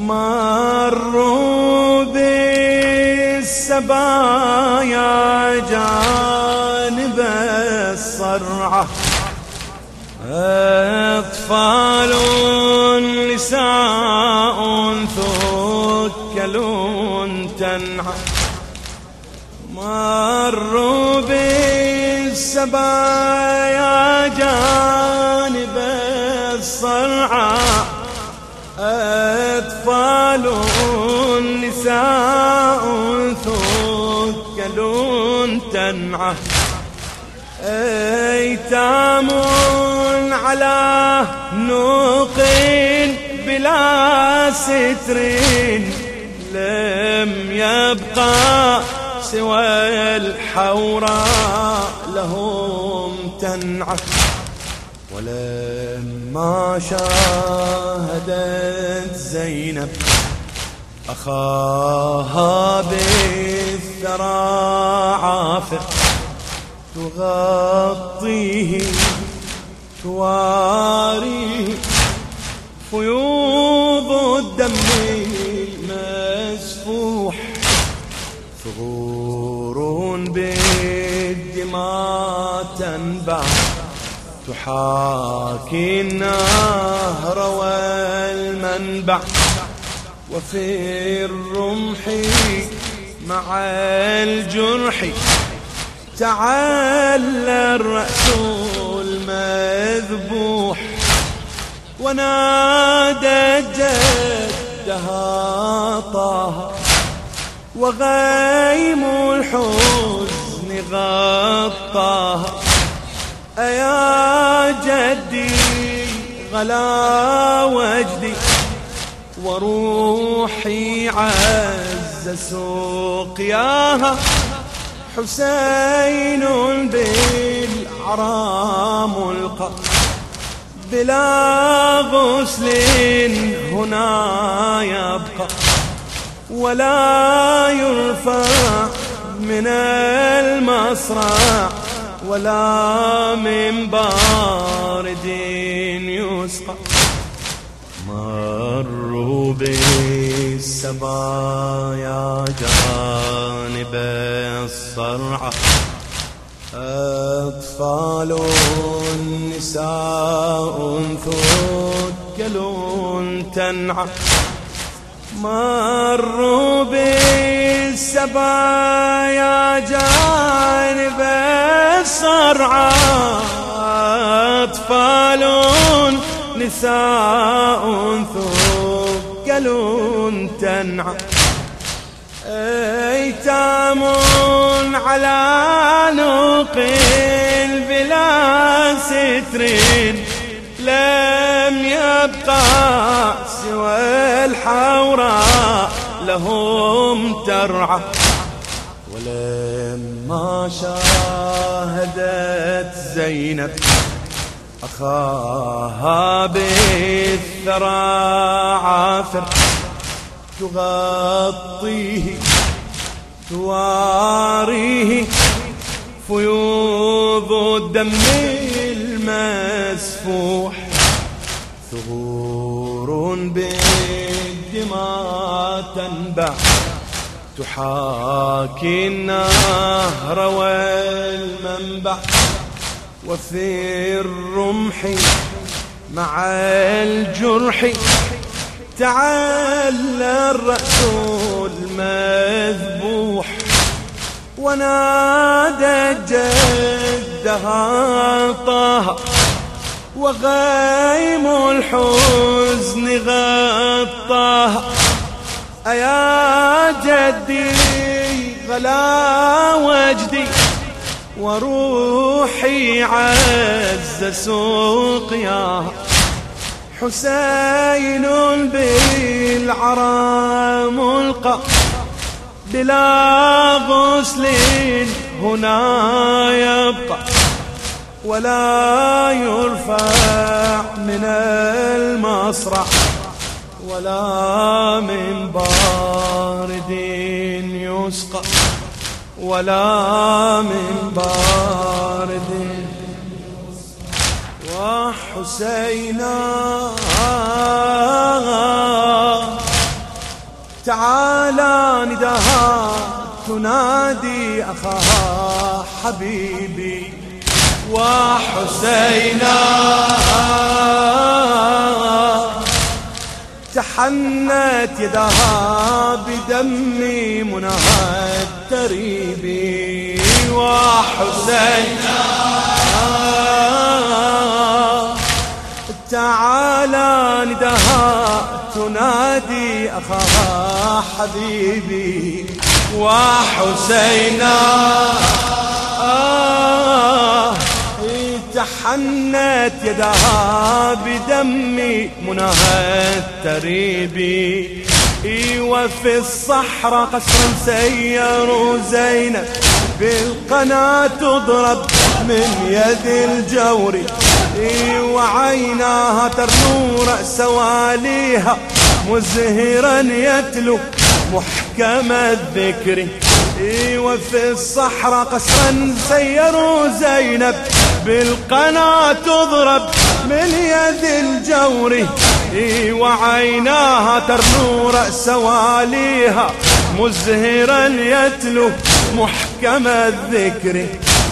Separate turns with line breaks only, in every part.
مروا بالسبايا جانب الصرعة. أطفال نساء ثكل تنعى مروا بالسبايا جانب الصرعى أطفال نساء ثكل تنعى أيتام على نوق بلا ستر لم يبقى سوى الحوراء لهم تنعت ولما شاهدت زينب أخاها بالثرى عافر تغطيه تواريه فيوض الدم المسفوح ثغور بالدماء تنبع. تحاكي النهر والمنبع وفي الرمح مع الجرح تعالى الرأس المذبوح ونادى جدها طه وغيم الحزن غطاها أيا جدي غلا وجدي وروحي عز سوقياها حسين بالعرى ملقى بلا غسل هنا يبقى. ولا يرفع من المصرع ولا من بارد يسقى. مروا بالسبايا جانب الصرعة أطفال نساء ثكل تنعى. مروا بالسبايا جانب الصرعة أطفال نساء ثقل تنعى أيتام على نوق بلا ستر لم يبقى سوى الحوراء لهم ترعى. ولما شاهدت زينب أخاها بالثرى عافر. تغطيه تواريه فيوض الدم المسفوح. ثغور بالدماء تنبع. تحاكي النهر والمنبع وفي الرمح مع الجرح. تعلى الرأس المذبوح ونادى جدها طه. وغيم الحزن غطاها أيا جدي غلا وجدي وروحي عز سوقياها حسين بالعرى ملقى بلا غسل هنا يبقى. ولا يرفع من المصرع ولا من بارد يسقى ولا من بارد وحسينا تعالى نداها تنادي أخاها حبيبي وحسينا. تحنت يدها بدم منها التريبي وحسينا. تعالى نداها تنادي أخاها حبيبي وحسينا. آه تحنت يدها بدمي مناها التريبي وفي الصحراء قصرا سيروا زينب بالقناة تضرب من يد الجور. وعيناها ترنو رأس واليها مزهرا يتلو محكم الذكر. وفي الصحراء قصرا سيروا زينب بالقناة تضرب من يد الجور. وعيناها ترنو رأس واليها مزهرا يتلو محكم الذكر.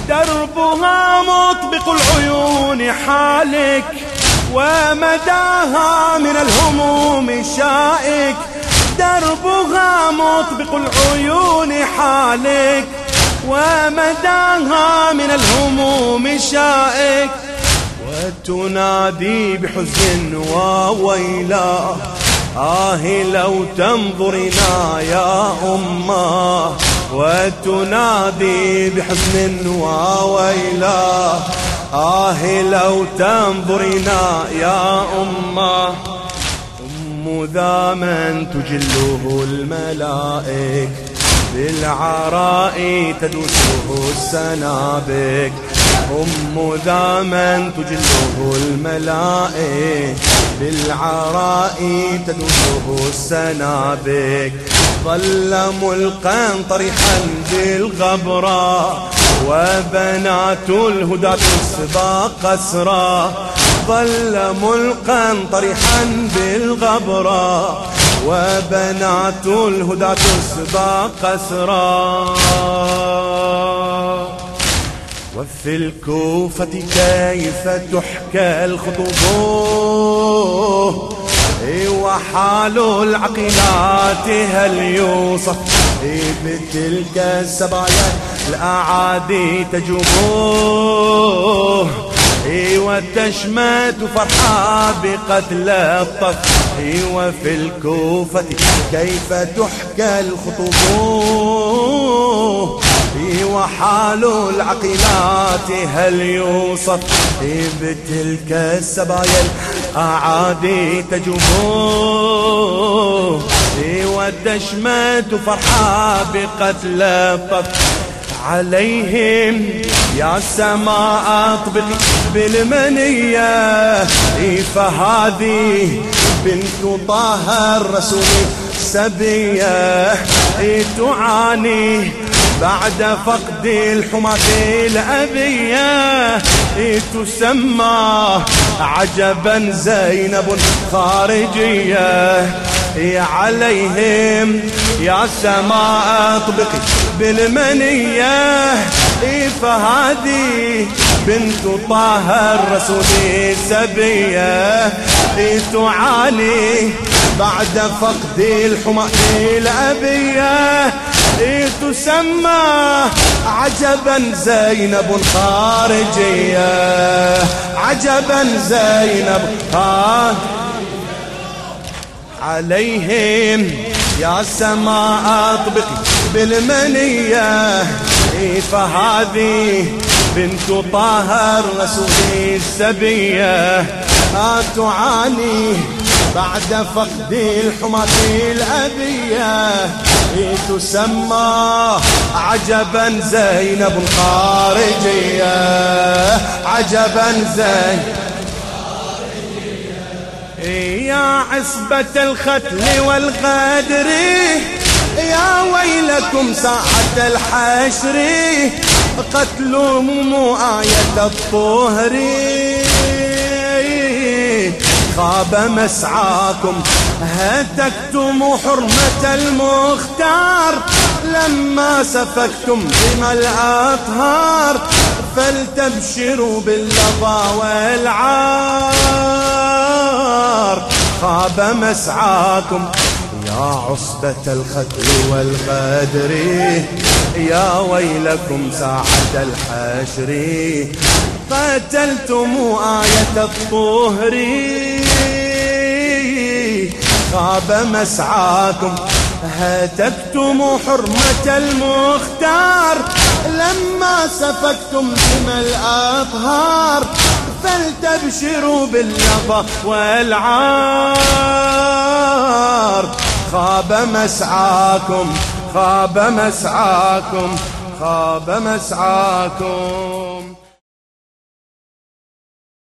دربها مطبق العيون حالك ومداها من الهموم دربها مطبق العيون حالك ومداها من الهموم شائك وتنادي بحزن وويلا. آه لو تنظرنا يا أمة. وتنادي بحزن وويلا. آه لو تنظرنا يا أمة. أم ذا من تجله الملائك بالعراء تدوسه السنابك أم ذا من تجله الملائك بالعراء تدوسه السنابك ظل ملقا طريحا بالغبراء وبنات الهدى السباق قسرا ظل ملقا طريحا بالغبراء وبنات الهدى السباق قسرا. وفي الكوفة كيف تحكى الخطوب وحال العقيلات هل يوصف؟ بتلك السبايا الأعادي تجوبوه وتشمت فرحا بقتل الطف. وفي الكوفة كيف تحكى الخطوب؟ وحال العقيلات هل يوصف؟ بتلك السبايا الأعادي تجبوه والدشمة فرحا بقتل الطف. عليهم يا سماء اطبقي بالمنية. فهذه بنت طه الرسول سبية تعاني بعد فقد الحماة الأبية. تسمى عجبا زينب خارجية. عليهم. يا سماء اطبقي بالمنية. فهذه بنت طه الرسول سبية تعاني بعد فقد الحماة الأبية. تسمى عجبا زينب خارجية. عجبا زينب خارجية. عليهم. يا سماء اطبقي بالمنية. فهذه بنت طه الرسول السبية؟ تعاني بعد فقد الحماة الأبية. تسمى عجبا زينب الخارجية. عجبا زينب يا عصبة الختل والغدر. يا ويلكم ساعة الحشر. قتل مو آية الطهر. خاب مسعاكم هتكتم حرمة المختار. لما سفكتم دم الأطهار فلتبشروا باللظى والعار. خاب مسعاكم. يا عصبة الختل والغدر يا ويلكم ساعة الحشر. قتلتم آية الطهر. خاب مسعاكم. هتكتم حرمة المختار. لما سفكتم دم الأطهار. فلتبشروا باللظى والعار. خاب مسعاكم خاب مسعاكم خاب مسعاكم.